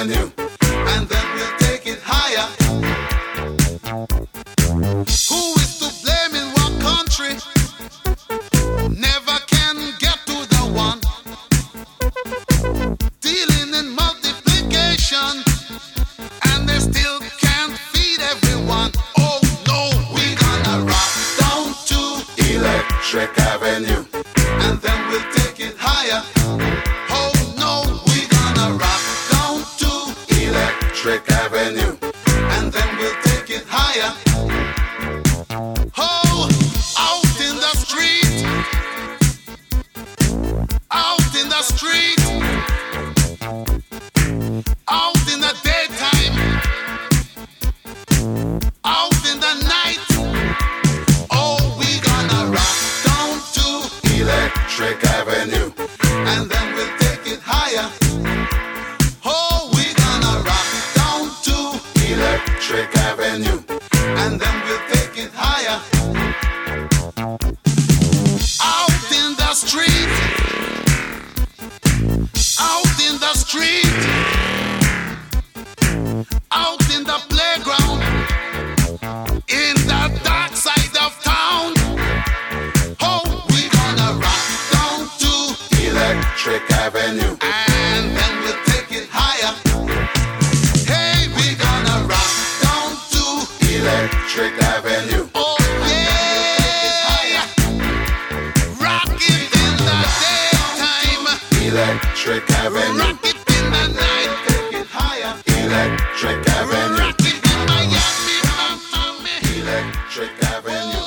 Electric Avenue, and then we'll take it higher. Who is to blame in what country? Never can get to the one. Dealing in multiplication, and they still can't feed everyone. Oh no, we're gonna rock down to Electric Avenue, out in the street, out in the street, out in the daytime, out in the night. Oh, we gonna rock down to Electric Avenue, and then we'll take it higher. Oh, we gonna rock down to Electric Avenue, and then we'll take it higher. Out in the street, out in the street, out in the playground, in the dark side of town. Oh, we gonna rock down to Electric Avenue, and Electric Avenue. Oh yeah, rock it in the daytime, Electric Avenue. Rock in the night, take it higher, Electric Avenue. Rock in Miami, Miami. Electric Avenue.